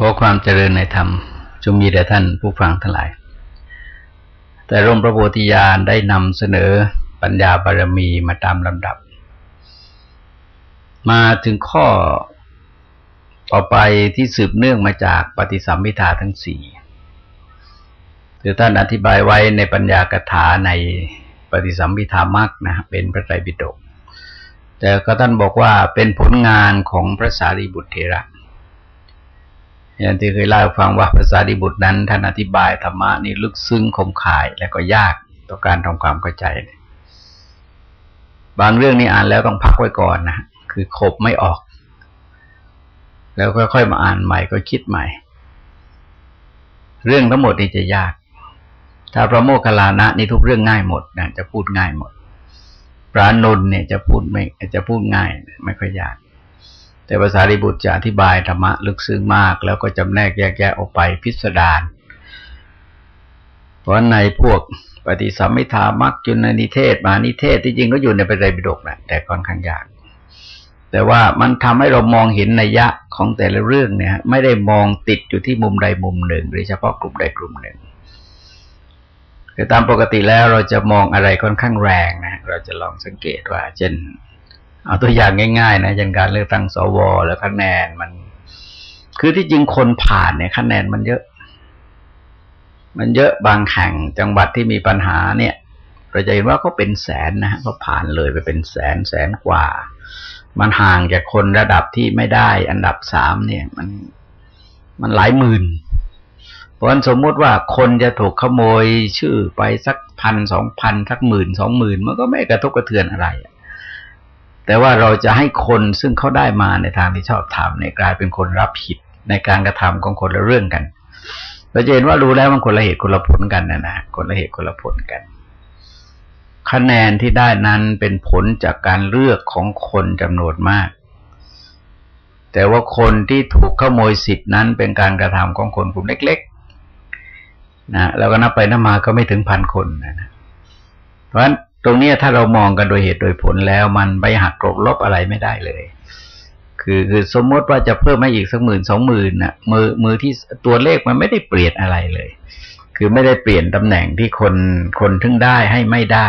ขอความเจริญในธรรมจงมีแด่ท่านผู้ฟังทั้งหลาย แต่ร่มพระโพธิญาณได้นำเสนอปัญญาบารมีมาตามลำดับ มาถึงข้อต่อไปที่สืบเนื่องมาจากปฏิสัมพิทาทั้งสี่คือท่านอธิบายไว้ในปัญญากถาในปฏิสัมพิธามักนะเป็นพระไตรปิฎกแต่ก็ท่านบอกว่าเป็นผลงานของพระสารีบุตรเทระ อย่างที่เคยเล่าฟังว่าภาษาดิบุตรนั้นท่านอธิบายธรรมะนี่ลึกซึ้งคมข่ายและก็ยากต่อการทำความเข้าใจ บางเรื่องนี้อ่านแล้วต้องพักไว้ก่อนนะคือขบไม่ออก แล้วค่อยๆมาอ่านใหม่ก็คิดใหม่ เรื่องทั้งหมดนี่จะยาก ถ้าพระโมคคัลลานะนี่ทุกเรื่องง่ายหมดนะจะพูดง่ายหมดพระนนท์เนี่ยจะพูดไม่จะพูดง่าย ไม่ค่อยยาก แต่ภาษาริบุตรจะอธิบายธรรมะลึกซึ้งมาก แล้วก็จำแนกแยกแยะออกไปพิสดารเพราะในพวกปฏิสัมมิทามักจุนนิเทศ มานิเทศที่จริงก็อยู่ในปริบิดกแหละแต่ค่อนข้างยาก แต่ว่ามันทำให้เรามองเห็นนัยยะของแต่ละเรื่องเนี่ย ไม่ได้มองติดอยู่ที่มุมใดมุมหนึ่ง หรือเฉพาะกลุ่มใดกลุ่มหนึ่งคือตามปกติแล้วเราจะมองอะไรค่อนข้างแรงนะเราจะลองสังเกตว่า เช่น เอาตัวอย่างง่ายๆนะอย่างการเลือกตั้งสวแล้วคะแนนมัน คือที่จริงคนผ่านเนี่ยคะแนนมันเยอะ มันเยอะบางแห่งจังหวัดที่มีปัญหาเนี่ยเราจะเห็นว่าก็เป็นแสนนะฮะก็ผ่านเลยไปเป็นแสนแสนกว่า มันห่างจากคนระดับที่ไม่ได้ อันดับสามเนี่ย มันมันหลายหมื่น เพราะฉะนั้นสมมุติว่าคนจะถูกขโมยชื่อไปสักพันสองพันสักหมื่นสองหมื่นมันก็ไม่กระทบกระเทือนอะไร แต่ว่าเราจะให้คนซึ่งเขาได้มาในทางที่ชอบทำในกลายเป็นคนรับผิดในการกระทำของคนละเรื่องกัน เราจะเห็นว่ารู้แล้วมันคนละเหตุคนละผลกันนะนะคนละเหตุคนละผลกัน คะแนนที่ได้นั้นเป็นผลจากการเลือกของคนจำนวนมาก แต่ว่าคนที่ถูกขโมยสิทธินั้นเป็นการกระทำของคนกลุ่มเล็กๆนะแล้วก็นับไปนับมาก็ไม่ถึงพันคนนะเพราะฉะนั้น ตรงนี้ถ้าเรามองกันโดยเหตุโดยผลแล้ว มันไปหักกลบลบอะไรไม่ได้เลย คือคือสมมติว่าจะเพิ่มมาอีกสักหมื่นสองหมื่นน่ะ มือมือที่ตัวเลขมันไม่ได้เปลี่ยนอะไรเลย คือไม่ได้เปลี่ยนตำแหน่งที่คนคนทึ่งได้ให้ไม่ได้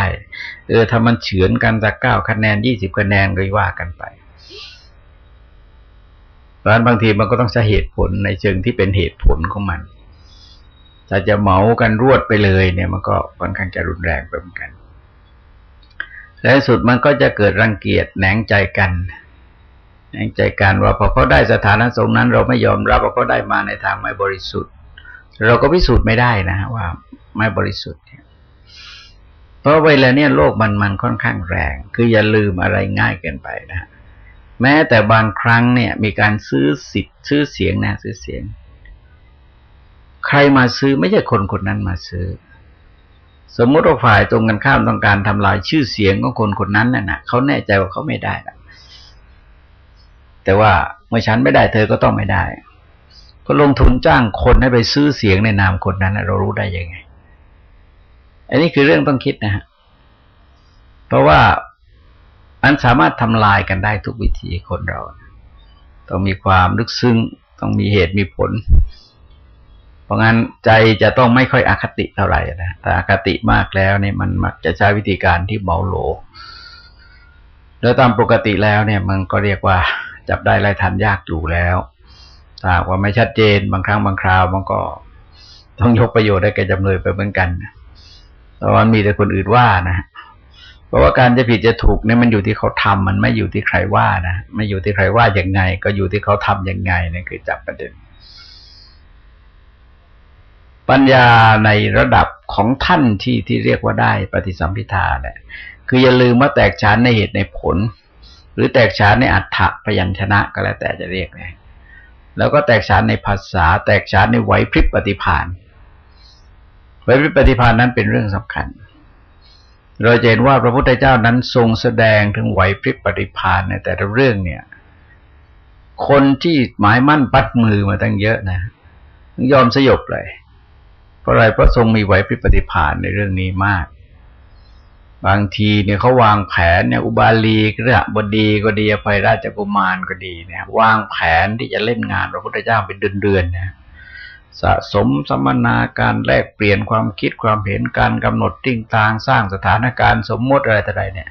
เออถ้ามันเฉือนกันจากเก้าคะแนนยี่สิบคะแนนก็ว่ากันไปเพราะนั้นบางทีมันก็ต้องใช้เหตุผลในเชิงที่เป็นเหตุผลของมัน ถ้าจะเหมากันรวดไปเลยเนี่ยมันก็ค่อนข้างจะรุนแรงไปเหมือนกัน และสุดมันก็จะเกิดรังเกียจแหนงใจกันแหนงใจกันว่าพอเขาได้สถานะสงนั้น เราไม่ยอมรับว่าเขาได้มาในทางไม่บริสุทธิ์ เราก็พิสูจน์ไม่ได้นะว่าไม่บริสุทธิ์เพราะเวลาเนี่ยโลกมันมันค่อนข้างแรง คืออย่าลืมอะไรง่ายเกินไปนะแม้แต่บางครั้งเนี่ย มีการซื้อสิทธิ์ซื้อเสียงนะซื้อเสียง ใครมาซื้อไม่ใช่คนคนนั้นมาซื้อ สมมติว่าฝ่ายตรงกันข้ามต้องการทำลายชื่อเสียงของคนคนนั้นน่ะนะเขาแน่ใจว่าเขาไม่ได้ะแต่ว่าเมื่อฉันไม่ได้เธอก็ต้องไม่ได้ ก็ลงทุนจ้างคนให้ไปซื้อเสียงในนามคนนั้นเรารู้ได้ยังไง อันนี้คือเรื่องต้องคิดนะฮะเพราะว่าอันสามารถทำลายกันได้ทุกวิธีคนเรา ต้องมีความลึกซึ้ง ต้องมีเหตุมีผล ราะงั้นใจจะต้องไม่ค่อยอคติเท่าไหร่นะแต่อคติมากแล้วเนี่ยมันมักจะใช้วิธีการที่เบาโหลแล้วตามปกติแล้วเนี่ย มันก็เรียกว่าจับได้ไล่ทันยากอยู่แล้วถ้าว่าไม่ชัดเจนบางครั้งบางคราวมันก็ต้องยกประโยชน์ได้แก่จำเลยไปเหมือนกันแต่มันมีแต่คนอื่นว่านะ เพราะว่าการจะผิดจะถูกเนี่ยมันอยู่ที่เขาทำมันไม่อยู่ที่ใครว่านะไม่อยู่ที่ใครว่าอย่างไง ก็อยู่ที่เขาทํำยังไงนี่คือจับประเด็น ปัญญาในระดับของท่านที่ที่เรียกว่าได้ปฏิสัมพิทาเนี่ยคืออย่าลืมว่าแตกฉานในเหตุในผล หรือแตกฉานในอัฏฐะพยัญชนะก็แล้วแต่จะเรียกไงแล้วก็แตกฉานในภาษา แตกฉานในไหวพริบปฏิพานไหวพริบปฏิพานนั้นเป็นเรื่องสำคัญ เราเห็นว่าพระพุทธเจ้านั้นทรงแสดงถึงไหวพริบปฏิพานในแต่ละเรื่องเนี่ย คนที่หมายมั่นปัดมือมาตั้งเยอะนะยอมสยบเลย เพราะอะไรเพราะทรงมีไหวพริบปฏิภาณในเรื่องนี้มาก บางทีเนี่ยเขาวางแผนเนี่ยอุบาลีกระบดีก็ดีภัยราชกุมารก็ดีเนี่ยวางแผนที่จะเล่นงานพระพุทธเจ้าเป็นเดือนๆนะสะสมสัมมนาการแลกเปลี่ยนความคิดความเห็นการกำหนดติ้งทางสร้างสถานการณ์สมมติอะไรต่ออะไรเนี่ย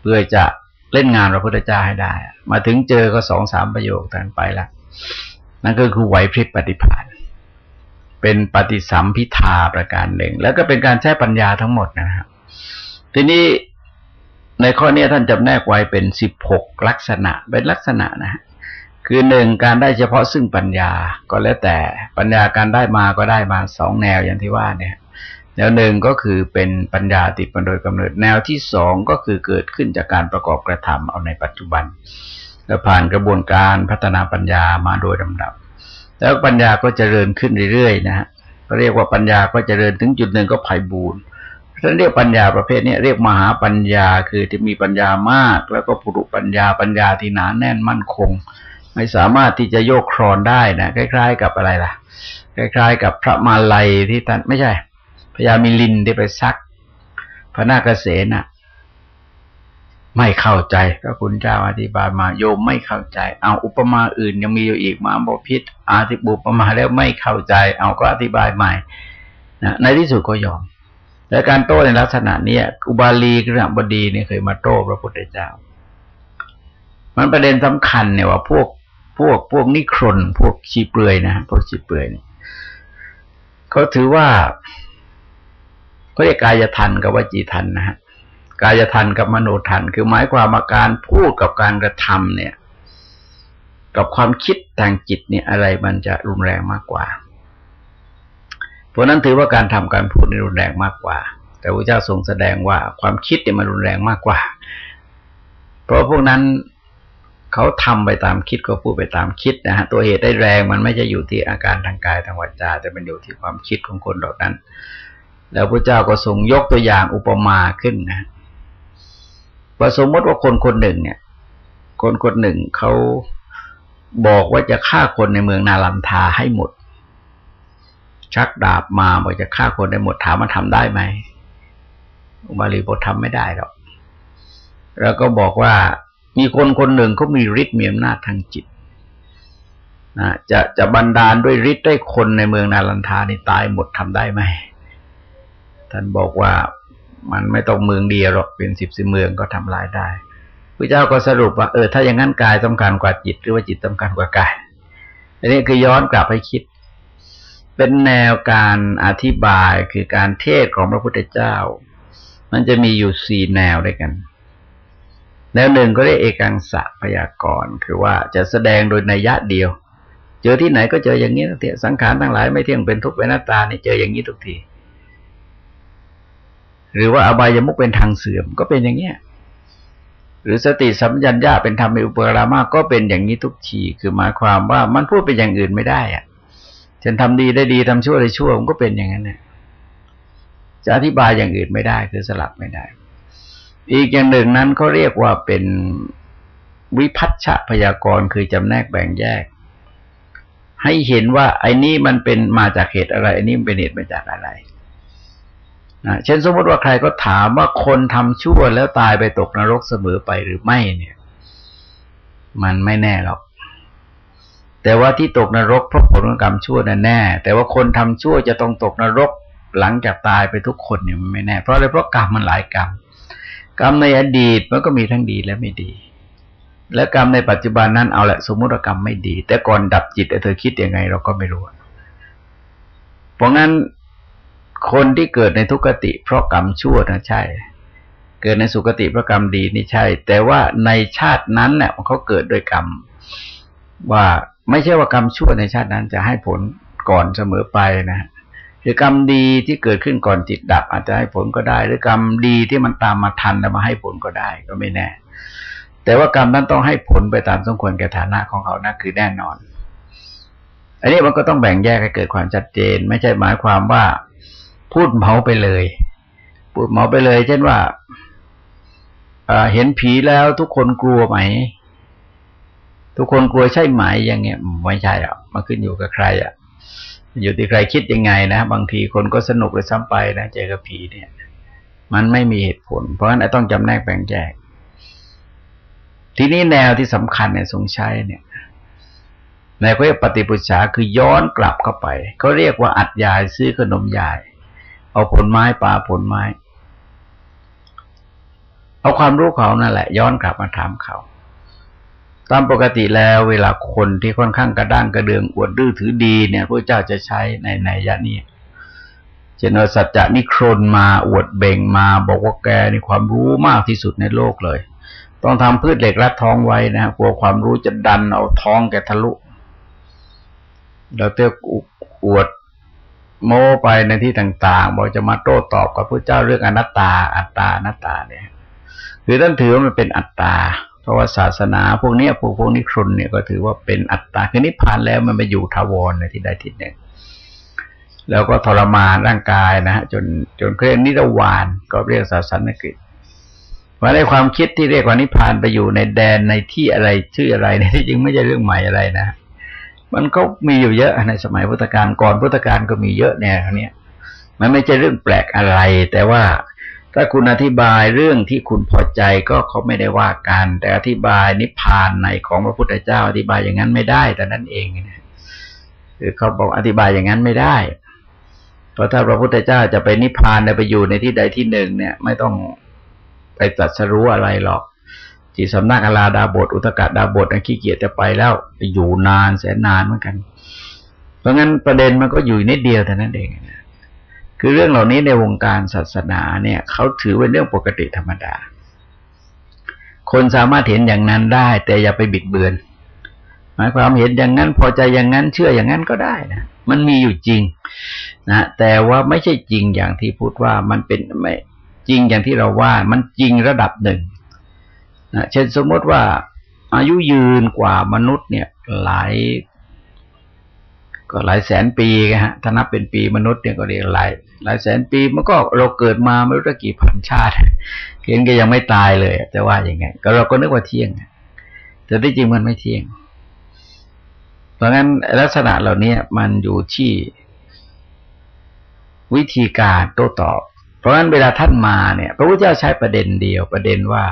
เพื่อจะเล่นงานพระพุทธเจ้าให้ได้ มาถึงเจอก็สองสามประโยคทันไปละนั่นก็คือไหวพริบปฏิภาณ เป็นปฏิสัมพิทาประการหนึ่ง แล้วก็เป็นการใช้ปัญญาทั้งหมดนะครับ ทีนี้ในข้อนี้ท่านจำแนกไว้เป็นสิบหกลักษณะเป็นลักษณะนะคือหนึ่งการได้เฉพาะซึ่งปัญญาก็แล้วแต่ปัญญาการได้มาก็ได้มาสองแนวอย่างที่ว่าเนี่ยแนวหนึ่งก็คือเป็นปัญญาติดมาโดยกำเนิดแนวที่สองก็คือเกิดขึ้นจากการประกอบกระทำเอาในปัจจุบัน แล้วผ่านกระบวนการพัฒนาปัญญามาโดยลำดับ แล้วปัญญาก็จเจริญขึ้นเรื่อยๆนะฮะเรียกว่าปัญญาก็จเจริญถึงจุดหนึ่งก็ไพ่บูรณ์ท่านเรียกปัญญาประเภทนี้เรียกมหาปัญญาคือที่มีปัญญามาก แล้วก็ปุรุปัญญาปัญญาที่หนาแน่นมั่นคง ไม่สามารถที่จะโยกครอนได้นะคล้าย ๆ กับอะไรล่ะ คล้าย ๆ กับพระมาลัยที่ท่านไม่ใช่พญามิลินที่ไปซักพระนาคเสนอะ ไม่เข้าใจพระคุณเจ้าอธิบายมาโยมไม่เข้าใจ เอาอุปมาอื่นยังมีอยู่อีกมาบอกพิษอาธิบุปมาแล้วไม่เข้าใจ เอาก็อธิบายใหม่นะในที่สุดก็ยอม และการโต้ในลักษณะนี้อุบาลีกระบดีเนี่ยเคยมาโต้พระพุทธเจ้า มันประเด็นสำคัญเนี่ยว่าพวกพวกพวกนิครนพวกชีเปลือยนะพวกชีเปลือยเนี่ยเขาถือว่าเขาเรียกกายทันกับวจีทันนะฮะ กายทันกับมโนทันคือหมายความว่าการพูดกับการกระทำเนี่ย กับความคิดทางจิตเนี่ยอะไรมันจะรุนแรงมากกว่า เพราะนั้นถือว่าการทำการพูดนี่รุนแรงมากกว่า แต่พระเจ้าทรงแสดงว่าความคิดเนี่ยมันรุนแรงมากกว่า เพราะพวกนั้นเขาทำไปตามคิดก็พูดไปตามคิดนะฮะตัวเหตุได้แรงมันไม่จะอยู่ที่อาการทางกายทางวาจาแต่มันอยู่ที่ความคิดของคนเหล่านั้น แล้วพระเจ้าก็ทรงยกตัวอย่างอุปมาขึ้นนะ ว่าสมมติว่าคนคนหนึ่งเนี่ย คนคนหนึ่งเขาบอกว่าจะฆ่าคนในเมืองนาลันทาให้หมด ชักดาบมาบอกจะฆ่าคนได้หมดถามมันทำได้ไหมอุบาลีบอกทำไม่ได้หรอก แล้วก็บอกว่ามีคนคนหนึ่งเขามีฤทธิ์มีอำนาจทางจิตนะจะจะบันดาลด้วยฤทธิ์ได้คนในเมืองนาลันทานี่ตายหมดทำได้ไหมท่านบอกว่า มันไม่ต้องเมืองเดียวหรอกเป็นสิบสิบเมืองก็ทำลายได้พระเจ้าก็สรุปว่าเออถ้าอย่างนั้นกายสำคัญกว่าจิต หรือว่าจิตสำคัญกว่ากายอันนี้คือย้อนกลับไปคิด เป็นแนวการอธิบายคือการเทศของพระพุทธเจ้า มันจะมีอยู่สี่แนวด้วยกันแนวหนึ่งก็เรียกเอกังสะพยากรณ์คือว่าจะแสดงโดยนัยยะเดียว เจอที่ไหนก็เจออย่างนี้ทุกทีสังขารทั้งหลายไม่เที่ยงเป็นทุกข์เป็นหน้าตานี่เจออย่างนี้ทุกที หรือว่าอบายมุกเป็นทางเสื่อมก็เป็นอย่างเนี้ยหรือสติสัมยัญญาเป็นธรรมในอุปรามาก็เป็นอย่างนี้ทุกทีคือหมายความว่ามันพูดเป็นอย่างอื่นไม่ได้อะฉันทำดีได้ดีทำชั่วได้ชั่วมันก็เป็นอย่างนั้นเนี่ยจะอธิบายอย่างอื่นไม่ได้คือสลับไม่ได้ อีกอย่างหนึ่งนั้นเขาเรียกว่าเป็นวิพัฒชพยากรคือจำแนกแบ่งแยก ให้เห็นว่าไอ้นี้มันเป็นมาจากเหตุอะไรไอ้นี้เป็นเหตุมาจากอะไร นะเช่นสมมติว่าใครก็ถามว่าคนทำชั่วแล้วตายไปตกนรกเสมอไปหรือไม่เนี่ย มันไม่แน่หรอก แต่ว่าที่ตกนรกเพราะผลของกรรมชั่วนั่นแน่ แต่ว่าคนทำชั่วจะต้องตกนรกหลังจากตายไปทุกคนเนี่ยมันไม่แน่ เพราะอะไรเพราะกรรมมันหลายกรรม กรรมในอดีตมันก็มีทั้งดีและไม่ดี และกรรมในปัจจุบันนั้นเอาแหละสมมติกรรมไม่ดี แต่ก่อนดับจิตเธอคิดยังไง เราก็ไม่รู้ เพราะงั้น คนที่เกิดในทุกติเพราะกรรมชั่วนะใช่ เกิดในสุคติเพราะกรรมดีนี่ใช่ แต่ว่าในชาตินั้นเนี่ยเขาเกิดโดยกรรม ว่าไม่ใช่ว่ากรรมชั่วในชาตินั้นจะให้ผลก่อนเสมอไปนะหรือกรรมดีที่เกิดขึ้นก่อนจิตดับอาจจะให้ผลก็ได้ หรือกรรมดีที่มันตามมาทันแล้วมาให้ผลก็ได้ก็ไม่แน่ แต่ว่ากรรมนั้นต้องให้ผลไปตามสมควรแก่ฐานะของเขานะคือแน่นอน อันนี้มันก็ต้องแบ่งแยกให้เกิดความชัดเจน ไม่ใช่หมายความว่า พูดเมาไปเลย พูดเมาไปเลย เช่นว่าเห็นผีแล้วทุกคนกลัวไหม ทุกคนกลัวใช่ไหมอย่างเงี้ยไม่ใช่อะมาขึ้นอยู่กับใครอะ อยู่ที่ใครคิดยังไงนะบางทีคนก็สนุกเลยซ้ำไปนะเจอกับผีเนี่ย มันไม่มีเหตุผล เพราะฉะนั้นต้องจำแนกแบ่งแยกทีนี้แนวที่สำคัญในทรงใช้เนี่ยในเขาเรียกปฏิปุจฉาคือย้อนกลับเข้าไปเขาเรียกว่าอัดยายซื้อขนมยาย เอาผลไม้ปลาผลไม้ เอาความรู้เขานั่นแหละ ย้อนกลับมาถามเขา ตามปกติแล้วเวลาคนที่ค่อนข้างกระด้างกระเดืองอวดดื้อถือดีเนี่ยพระเจ้าจะใช้ในในยะนี้เจนสัจจะนิครนมาอวดเบ่งมา บอกว่าแกในความรู้มากที่สุดในโลกเลย ต้องทำพืชเหล็กรัดท้องไว้นะกลัวความรู้จะดันเอาท้องแกทะลุเราเตอวด โม้ไปในที่ต่างๆ บอกจะมาโต้ตอบกับพระเจ้าเรื่องอนัตตา อัตตาอนัตตาเนี่ย คือท่านถือว่ามันเป็นอัตตา เพราะว่าศาสนาพวกนี้พวกพวกนิครนเนี่ยก็ถือว่าเป็นอัตตาคือนิพพานแล้วมันไปอยู่ทาวรในที่ใดที่หนึ่งแล้วก็ทรมานร่างกายนะฮะจนจนเครียกนิรวานก็เรียกศาสนกิจว่าในความคิดที่เรียกว่านิพพานไปอยู่ในแดนในที่อะไรชื่ออะไรเนี่ยที่จริงไม่ใช่เรื่องใหม่อะไรนะ มันก็มีอยู่เยอะในสมัยพุทธกาลก่อนพุทธกาลก็มีเยอะแนวเนี้ยมันไม่ใช่เรื่องแปลกอะไร แต่ว่าถ้าคุณอธิบายเรื่องที่คุณพอใจก็เขาไม่ได้ว่ากัน แต่อธิบายนิพพานในของพระพุทธเจ้า อธิบายอย่างนั้นไม่ได้แต่นั้นเองนะคือเขาบอกอธิบายอย่างนั้นไม่ได้ เพราะถ้าพระพุทธเจ้าจะไปนิพพานไปอยู่ในที่ใดที่หนึ่งเนี่ย ไม่ต้องไปตรัสรู้อะไรหรอก ที่สำนักอลาดาบทอุตกะดาบทนะขี้เกียจจะไปแล้วอยู่นานแสนนานเหมือนกัน เพราะงั้นประเด็นมันก็อยู่นิดเดียวแต่นั้นเองนะคือเรื่องเหล่านี้ในวงการศาสนาเนี่ยเขาถือเป็นเรื่องปกติธรรมดา คนสามารถเห็นอย่างนั้นได้ แต่อย่าไปบิดเบือน หมายความเห็นอย่างนั้นพอใจอย่างนั้นเชื่ออย่างนั้นก็ได้นะมันมีอยู่จริงนะแต่ว่าไม่ใช่จริงอย่างที่พูดว่ามันเป็นไม่จริงอย่างที่เราว่า มันจริงระดับหนึ่ง นะเช่นสมมติว่าอายุยืนกว่ามนุษย์เนี่ย หลาย ก็หลายแสนปีฮะถ้านับเป็นปีมนุษย์เนี่ยก็เรียกหลายหลายแสนปีมันก็เราเกิดมาไม่รู้กี่พันชาติเพียงก็ยังไม่ตายเลยจะว่าอย่างไง ก็เราก็นึกว่าเที่ยง แต่ที่จริงมันไม่เที่ยง เพราะงั้นลักษณะเหล่านี้มันอยู่ที่วิธีการโต้ตอบ เพราะงั้นเวลาท่านมาเนี่ย พระพุทธเจ้าใช้ประเด็นเดียวประเด็นว่า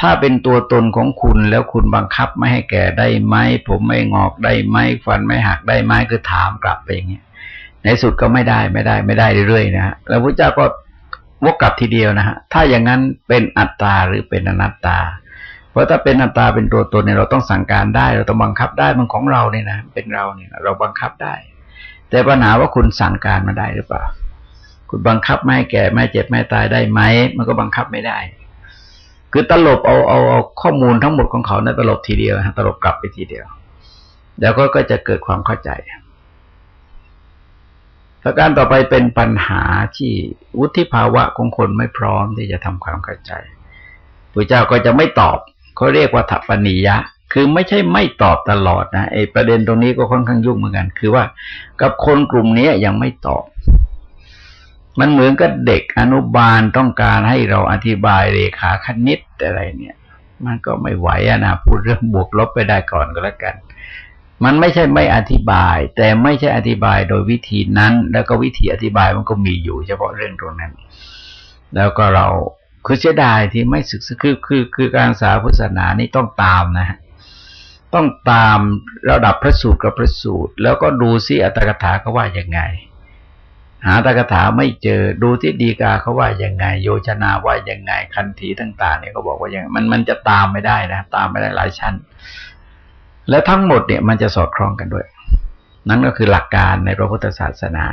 ถ้าเป็นตัวตนของคุณแล้วคุณบังคับไม่ให้แก่ได้ไหมผมไม่งอกได้ไหมฟันไม่หักได้ไหมคือถามกลับไปอย่างเงี้ยในสุดก็ไม่ได้ไม่ได้ไม่ได้เรื่อยๆนะฮะแล้วพระเจ้าก็วกกลับทีเดียวนะฮะถ้าอย่างนั้นเป็นอัตตาหรือเป็นอนัตตา เพราะถ้าเป็นอัตตาเป็นตัวตนเนี่ยเราต้องสั่งการได้ เราต้องบังคับได้มันของเราเนี่ยนะเป็นเราเนี่ยเราบังคับได้ แต่ปัญหาว่าคุณสั่งการมาได้หรือเปล่า คุณบังคับไม่แก่ไม่เจ็บไม่ตายได้ไหมมันก็บังคับไม่ได้ คือตลบเอาเอาเอาข้อมูลทั้งหมดของเขานะตลบทีเดียวตลบกลับไปทีเดียว แล้วก็ก็จะเกิดความเข้าใจประการต่อไปเป็นปัญหาที่วุฒิภาวะของคนไม่พร้อมที่จะทำความเข้าใจพระเจ้าก็จะไม่ตอบเขาเรียกว่าถัปนิยะ คือไม่ใช่ไม่ตอบตลอดนะไอ้ประเด็นตรงนี้ก็ค่อนข้างยุ่งเหมือนกัน คือว่ากับคนกลุ่มนี้ยังไม่ตอบ มันเหมือนกับเด็กอนุบาลต้องการให้เราอธิบายเรขาคณิตอะไรเนี่ย มันก็ไม่ไหวอะนะพูดเรื่องบวกลบไปได้ก่อนก็แล้วกัน มันไม่ใช่ไม่อธิบาย แต่ไม่ใช่อธิบายโดยวิธีนั้น แล้วก็วิธีอธิบายมันก็มีอยู่ เฉพาะเรื่องตรงนั้น แล้วก็เราคือเสียดายที่ไม่ศึกษาคือคือคือการศึกษาพุทธศาสนานี่ต้องตามนะฮะต้องตามระดับพระสูตรกับพระสูตร แล้วก็ดูซิอัตถกถาเขาว่ายังไง หาตากถาไม่เจอดูที่ดีกาเขาว่ายังไง โยชนาว่ายังไงคันธีต่าง ๆ เนี่ยเขาบอกว่ายังมันมันจะตามไม่ได้นะตามไม่ได้หลายชั้น แล้วทั้งหมดเนี่ยมันจะสอดคล้องกันด้วย นั่นก็คือหลักการในพระพุทธศาสนา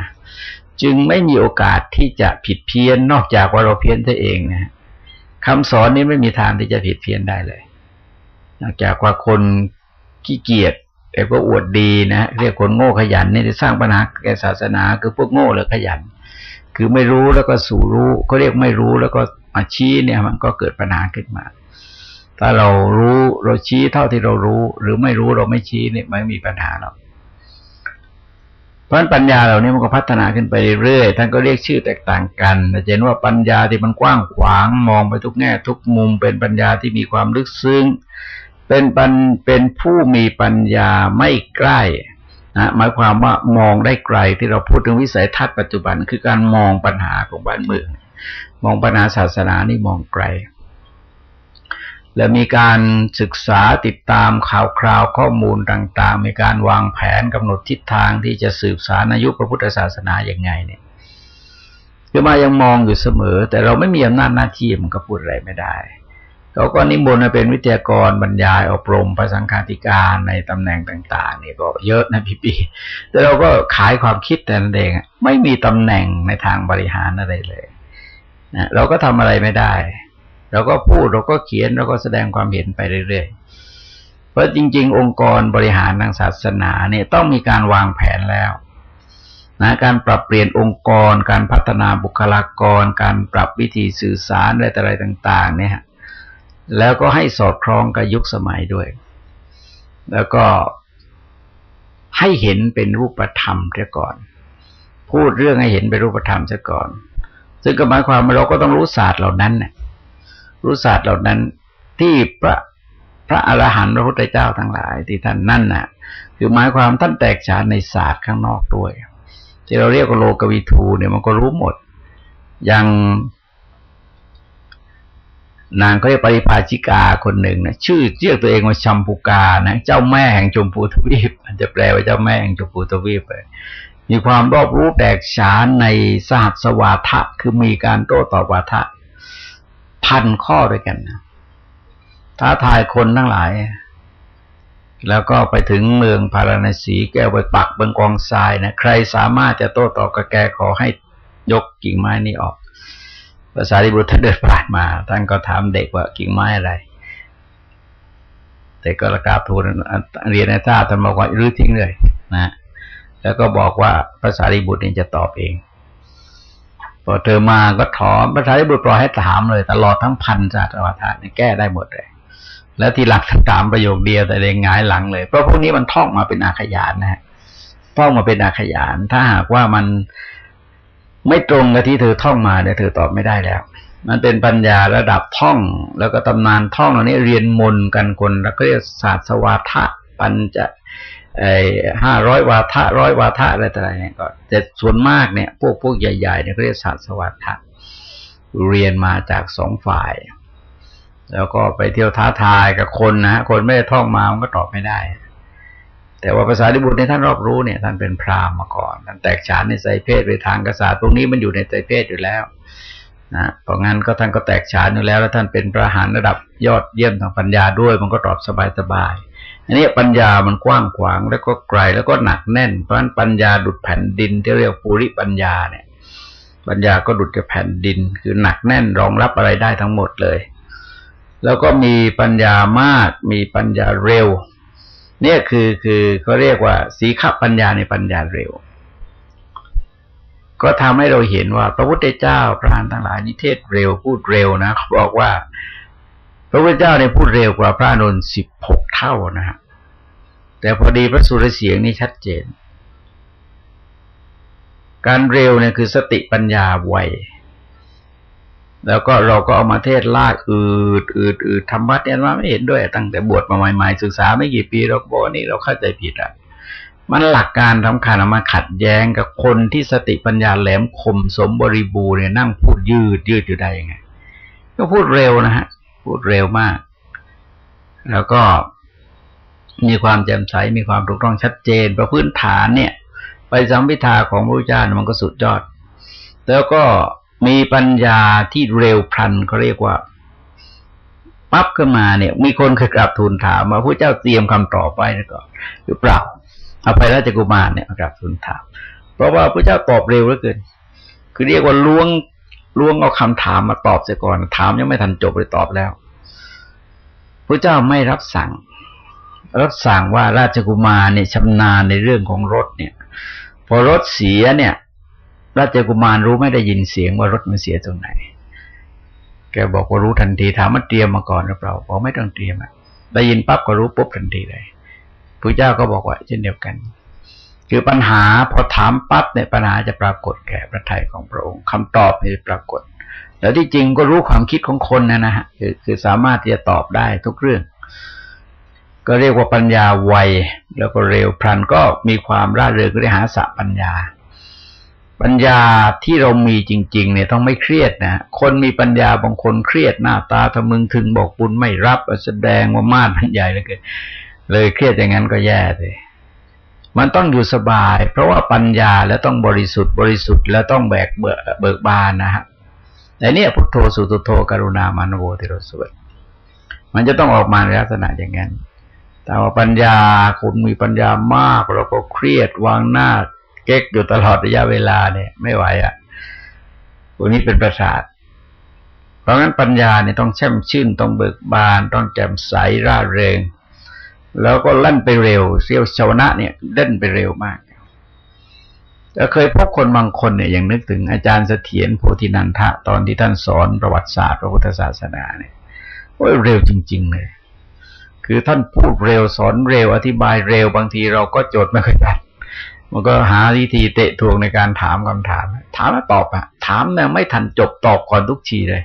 จึงไม่มีโอกาสที่จะผิดเพี้ยนนอกจากว่าเราเพี้ยนตัวเองนะคำสอนนี้ไม่มีทางที่จะผิดเพี้ยนได้เลย นอกจากว่าคนขี้เกียจ แต่ก็อวดดีนะเรียกคนโง่ขยันนี่จะสร้างปัญหาแก่ศาสนา คือพวกโง่หรือขยัน คือไม่รู้แล้วก็สู่รู้ก็เรียกไม่รู้แล้วก็มาชี้เนี่ย มันก็เกิดปัญหาขึ้นมา ถ้าเรารู้เราชี้เท่าที่เรารู้ หรือไม่รู้เราไม่ชี้เนี่ยไม่มีปัญหาหรอกเพราะปัญญาเหล่านี้มันก็พัฒนาขึ้นไปเรื่อยๆ ท่านก็เรียกชื่อแตกต่างกันแต่เห็นว่าปัญญาที่มันกว้างขวางมองไปทุกแง่ ทุกมุมเป็นปัญญาที่มีความลึกซึ้ง เป็นปันเป็นผู้มีปัญญาไม่ใกล้นะหมายความว่ามองได้ไกลที่เราพูดถึงวิสัยทัศน์ปัจจุบัน คือการมองปัญหาของบ้านเมืองมองปัญหาศาสนานี่มองไกล และมีการศึกษาติดตามข่าวคราวข้อมูลต่าง ๆ มีการวางแผนกำหนดทิศทางที่จะสืบสารอายุพระพุทธศาสนาอย่างไงเนี่ยคือมายังมองอยู่เสมอ แต่เราไม่มีอำนาจหน้าที่มันก็พูดอะไรไม่ได้ เขาก็นิมนต์มาเป็นวิทยากรบรรยายอบรมประสังฆาธิการในตำแหน่งต่างๆนี่ก็เยอะนะพี่ปีแต่เราก็ขายความคิดแต่นั่นเองไม่มีตำแหน่งในทางบริหารอะไรเลยนะเราก็ทำอะไรไม่ได้ เราก็พูดเราก็เขียนเราก็แสดงความเห็นไปเรื่อยๆ เพราะจริง ๆ องค์กรบริหารทางศาสนาเนี่ยต้องมีการวางแผนแล้วนะการปรับเปลี่ยนองค์กร การพัฒนาบุคลากร การปรับวิธีสื่อสารอะไรต่อะไรต่าง ๆ เนี่ย แล้วก็ให้สอดคล้องกับยุคสมัยด้วย แล้วก็ให้เห็นเป็นรูปธรรมเสียก่อน พูดเรื่องให้เห็นเป็นรูปธรรมเสียก่อน ซึ่งก็หมายความว่าเราก็ต้องรู้ศาสตร์เหล่านั้นเนี่ยรู้ศาสตร์เหล่านั้นที่พระพระอรหันต์พระพุทธเจ้าทั้งหลาย ที่ท่านนั่นน่ะ คือหมายความท่านแตกฉานในศาสตร์ข้างนอกด้วย ที่เราเรียกว่าโลกวิทูเนี่ยมันก็รู้หมด อย่าง นางก็เรียกปริภาชิกาคนหนึ่งนะชื่อเรียกตัวเองว่าชัมพูกานะเจ้าแม่แห่งชมพูทวีปมันจะแปลว่าเจ้าแม่แห่งชมพูทวีปไปมีความรอบรู้แตกฉานในสหัสวาทะคือมีการโต้ตอบวาทะพันข้อด้วยกันนะท้าทายคนทั้งหลาย แล้วก็ไปถึงเมืองพาราณสีแกไปปักบนกองทรายนะใครสามารถจะโต้ตอบกับแกขอให้ยกกิ่งไม้นี้ออก ภาษาริบุตรท่านเดินผ่านมา ท่านก็ถามเด็กว่ากิ่งไม้อะไรเด็กก็ระกาบทูลเรียนในท่าท่านบอกว่ารื้อทิ้งเลย นะ แล้วก็บอกว่าภาษาริบุตรนี่จะตอบเอง พอเธอมาก็ถอมภาษาริบุตรปล่อยให้ถามเลย ตลอดทั้งพันศาสตรวัฏนี่แก้ได้หมดเลย แล้วทีหลังถามประโยคเดียวแต่เองงายหลังเลยเพราะพวกนี้มันท่องมาเป็นอาขยานนะฮะท่องมาเป็นอาขยาน ถ้าหากว่ามัน ไม่ตรงกับที่เธอท่องมาเนี่ยเธอตอบไม่ได้แล้ว มันเป็นปัญญาระดับท่อง แล้วก็ตำนานท่องเหล่านี้เรียนมนกันคนแล้วก็เรียกศาสตร์สวาทะปัญจะไอ้ห้าร้อยวาทะร้อยวาทะอะไรต่างๆเนี่ยก็แต่ส่วนมากเนี่ยพวกพวกใหญ่ๆเนี่ยเรียกศาสตร์สวาทะเรียนมาจากสองฝ่าย แล้วก็ไปเที่ยวท้าทายกับคนนะคนไม่ได้ท่องมามันก็ตอบไม่ได้ แต่ว่าภาษาดิบุตรในท่านรอบรู้เนี่ยท่านเป็นพราหมณ์มาก่อนท่านแตกฉานในใจเพศไปทางกษัตริย์ตรงนี้มันอยู่ในใจเพศอยู่แล้วนะเพราะงั้นก็ท่านก็แตกฉานอยู่แล้ว แล้วท่านเป็นประหารระดับยอดเยี่ยมทางปัญญาด้วย มันก็ตอบสบายสบายอันนี้ปัญญามันกว้างขวางแล้วก็ไกลแล้วก็หนักแน่น เพราะฉะนั้นปัญญาดุดแผ่นดินที่เรียกภูริปัญญาเนี่ย ปัญญาก็ดุดกับแผ่นดิน คือหนักแน่นรองรับอะไรได้ทั้งหมดเลย แล้วก็มีปัญญามากมีปัญญาเร็ว เนี่ยคือคือเขาเรียกว่า สีขับปัญญาในปัญญาเร็ว ก็ทำให้เราเห็นว่า พระพุทธเจ้าพระานทั้งหลายนิเทศเร็วพูดเร็วนะเขาบอกว่า พระพุทธเจ้าเนี่ยพูดเร็วกว่าพระนนท์สิบหกเท่านะฮะแต่พอดีพระสุรเสียงนี่ชัดเจน การเร็วเนี่ยคือสติปัญญาไว แล้วก็เราก็เอามาเทศลากอืดอืดอืดทำวัดเนี่ยมาไม่เห็นด้วย ตั้งแต่บวชมาใหม่ๆศึกษาไม่กี่ปีเราบอกนี่เราเข้าใจผิดอะมันหลักการสำคัญมาขัดแย้งกับคนที่สติปัญญาแหลมคมสมบริบูรณ์เนี่ยนั่งพูดยืดยืดอยู่ได้ยังไง ก็พูดเร็วนะฮะ พูดเร็วมาก แล้วก็มีความแจ่มใสมีความถูกต้องชัดเจนประพื้นฐานเนี่ย ไปสัมพิทาของพระเจ้ามันก็สุดยอด แล้วก็ มีปัญญาที่เร็วพลันเขาเรียกว่าปั๊บขึ้นมาเนี่ย มีคนเคยกราบทูลถามว่าพระเจ้าเตรียมคำตอบไว้แล้วก็หรือเปล่าเอภัยราชกุมารเนี่ยกราบทูลถาม เพราะว่าพระเจ้าตอบเร็วเหลือเกิน คือเรียกว่าล้วงล้วงเอาคำถามมาตอบเสียก่อน ถามยังไม่ทันจบเลยตอบแล้วพระเจ้าไม่รับสั่ง รับสั่งว่าราชกุมารเนี่ยชำนาญในเรื่องของรถเนี่ย พอรถเสียเนี่ย ราชกุมารรู้ไม่ได้ยินเสียงว่ารถมันเสียตรงไหน แกบอกว่ารู้ทันทีถามมันเตรียมมาก่อนหรือเปล่าบอกไม่ต้องเตรียมอะได้ยินปั๊บก็รู้ปุ๊บทันทีเลยพระเจ้าก็บอกว่าเช่นเดียวกัน คือปัญหาพอถามปั๊บเนี่ยปัญหาจะปรากฏแก่พระทัยของพระองค์คำตอบจะปรากฏ แล้วที่จริงก็รู้ความคิดของคนนะนะฮะคือคือสามารถที่จะตอบได้ทุกเรื่อง ก็เรียกว่าปัญญาไวแล้วก็เร็วพลันก็มีความร่าเริงก็ได้หาสะปัญญา ปัญญาที่เรามีจริง ๆ เนี่ยต้องไม่เครียดนะคนมีปัญญาบางคนเครียดหน้าตาทะมึงถึงบอกบุญไม่รับแสดงว่ามาดมันใหญ่เลยเกินเลยเครียดอย่างนั้นก็แย่เลยมันต้องอยู่สบาย เพราะว่าปัญญาแล้วต้องบริสุทธิ์บริสุทธิ์แล้วต้องแบกเบิกบานนะฮะแต่เนี่ยพุทโธสุตโธกรุณามานโวที่เรสวดมันจะต้องออกมาในลักษณะอย่างนั้นแต่ว่าปัญญาคุณมีปัญญามากเราก็เครียดวางหน้า เก๊กอยู่ตลอดระยะเวลาเนี่ย ไม่ไหวอะ่ะพวกนี้เป็นประสาท เพราะงั้นปัญญาเนี่ยต้องแช่มชื่น ต้องเบิกบาน ต้องแจ่มใสร่าเริง แล้วก็ลั่นไปเร็วเซียวชาวนะเนี่ยเล่นไปเร็วมากแล้วเคยพบคนบางคนเนี่ยยังนึกถึงอาจารย์เสถียรโพธินันทะ ตอนที่ท่านสอนประวัติศาสตร์พระพุทธศาสนาเนี่ยโอ้ยเร็วจริง ๆ เลย คือท่านพูดเร็วสอนเร็วอธิบายเร็วบางทีเราก็จดไม่ค่อยได้ มันก็หาวิธีเตะทวงในการถามคำถาม ถามแล้วตอบอะถามเนี่ยไม่ทันจบตอบก่อนทุกทีเลย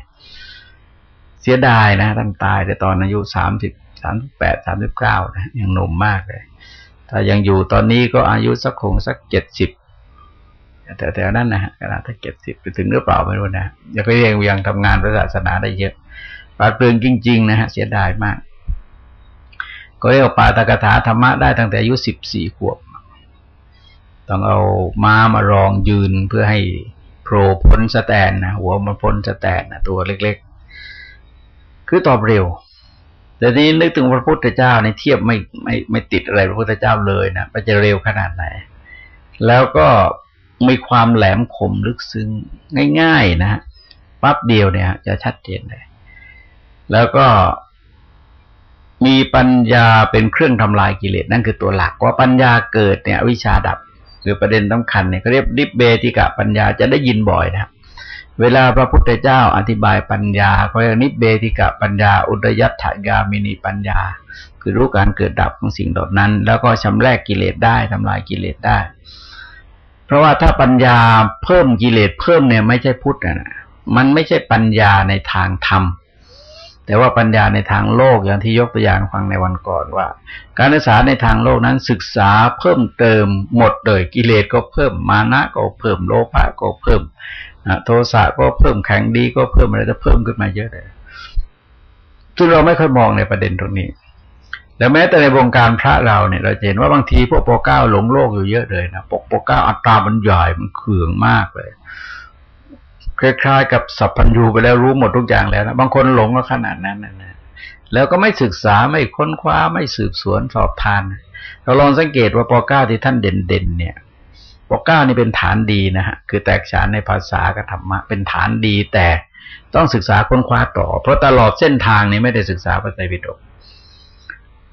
เสียดายนะท่านตายแต่ตอนอายุสามสิบสามสิบแปดสามสิบเก้านะยังหนุ่มมากเลย ถ้ายังอยู่ตอนนี้ก็อายุสักคงสักเจ็ดสิบแต่แต่นั้นนะฮะขนาดถ้าเจ็ดสิบไปถึงหรือเปล่าไม่รู้นะอย่าไปเรียงยังทำงานพระศาสนาได้เยอะปาดเปลืองจริง ๆ นะฮะเสียดายมาก ก็เรียกปาตกถาธรรมะได้ตั้งแต่อายุสิบสี่ขวบ ต้องเอาม้ามารองยืนเพื่อให้โผล่พ้นสแตนนะหัวมันพ้นสแตนนะตัวเล็กๆ คือตอบเร็ว แต่นี้นึกถึงพระพุทธเจ้าในเทียบไม่ไม่ไม่ติดอะไรพระพุทธเจ้าเลยนะมันจะเร็วขนาดไหน แล้วก็มีความแหลมคมลึกซึ้งง่าย ๆ นะปั๊บเดียวเนี่ย จะชัดเจนเลยแล้วก็มีปัญญาเป็นเครื่องทำลายกิเลสนั่นคือตัวหลักว่าปัญญาเกิดเนี่ยวิชาดับ คือประเด็นสำคัญเนี่ยเขาเรียกดิบเบติกะปัญญาจะได้ยินบ่อยนะครับเวลาพระพุทธเจ้าอธิบายปัญญาเขาเรียกนิเบติกะปัญญา อุดยัตถยามินีปัญญา คือรู้การเกิดดับของสิ่งเหล่านั้น แล้วก็ชำแรกกิเลสได้ทำลายกิเลสได้ เพราะว่าถ้าปัญญาเพิ่มกิเลสเพิ่มเนี่ยไม่ใช่พุทธนะมันไม่ใช่ปัญญาในทางธรรม แต่ว่าปัญญาในทางโลกอย่างที่ยกตัวอย่างฟังในวันก่อนว่า การศึกษาในทางโลกนั้นศึกษาเพิ่มเติมหมดเลยกิเลสก็เพิ่มมานะก็เพิ่มโลภะก็เพิ่มโทสะก็เพิ่มแข็งดีก็เพิ่มอะไรจะเพิ่มขึ้นมาเยอะเลยซึ่งเราไม่ค่อยมองในประเด็นตรงนี้แล้วแม้แต่ในวงการพระเราเนี่ย เราเห็นว่าบางทีพวกโปรเก้าหลงโลกอยู่เยอะเลยนะปกโปรเก้าอัตรามันใหญ่มันเขื่องมากเลย คล้ายๆกับสัพพัญญูไปแล้วรู้หมดทุกอย่างแล้วนะบางคนหลงก็ขนาดนั้นนะแล้วก็ไม่ศึกษาไม่ค้นคว้าไม่สืบสวนสอบทาน เราลองสังเกตว่าปอก้าที่ท่านเด่นๆเนี่ยปกเก้านี่เป็นฐานดีนะฮะคือแตกฉานในภาษากับธรรมะเป็นฐานดีแต่ต้องศึกษาค้นคว้าต่อ เพราะตลอดเส้นทางนี้ไม่ได้ศึกษาพระไตรปิฎก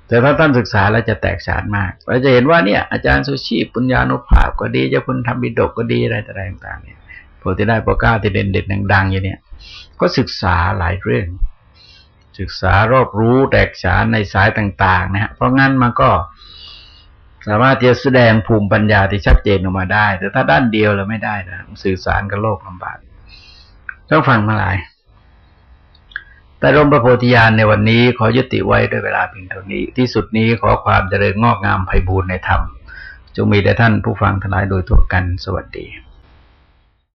แต่ถ้าท่านศึกษาแล้วจะแตกฉานมากเราจะเห็นว่าเนี่ยอาจารย์สุชีปุญญานุภาพก็ดีเจ้าคุณทำบิดกก็ดีอะไรต่างๆเนี่ย พอที่ได้ปกเก้าที่เด่นเด่นดังๆอย่างเนี้ยก็ศึกษาหลายเรื่อง ศึกษารอบรู้แตกฉานในสายต่างๆนะฮะเพราะงั้นมันก็สามารถจะแสดงภูมิปัญญาที่ชัดเจนออกมาได้ แต่ถ้าด้านเดียวเราไม่ได้นะสื่อสารกับโลกลำบากต้องฟังมาหลาย แต่ร่มพระโพธิญาณในวันนี้ขอยุติไว้ด้วยเวลาเพียงเท่านี้ ที่สุดนี้ขอความเจริญงอกงามไพบูรณ์ในธรรม จงมีแด่ท่านผู้ฟังทั้งหลายโดยทั่วกันสวัสดี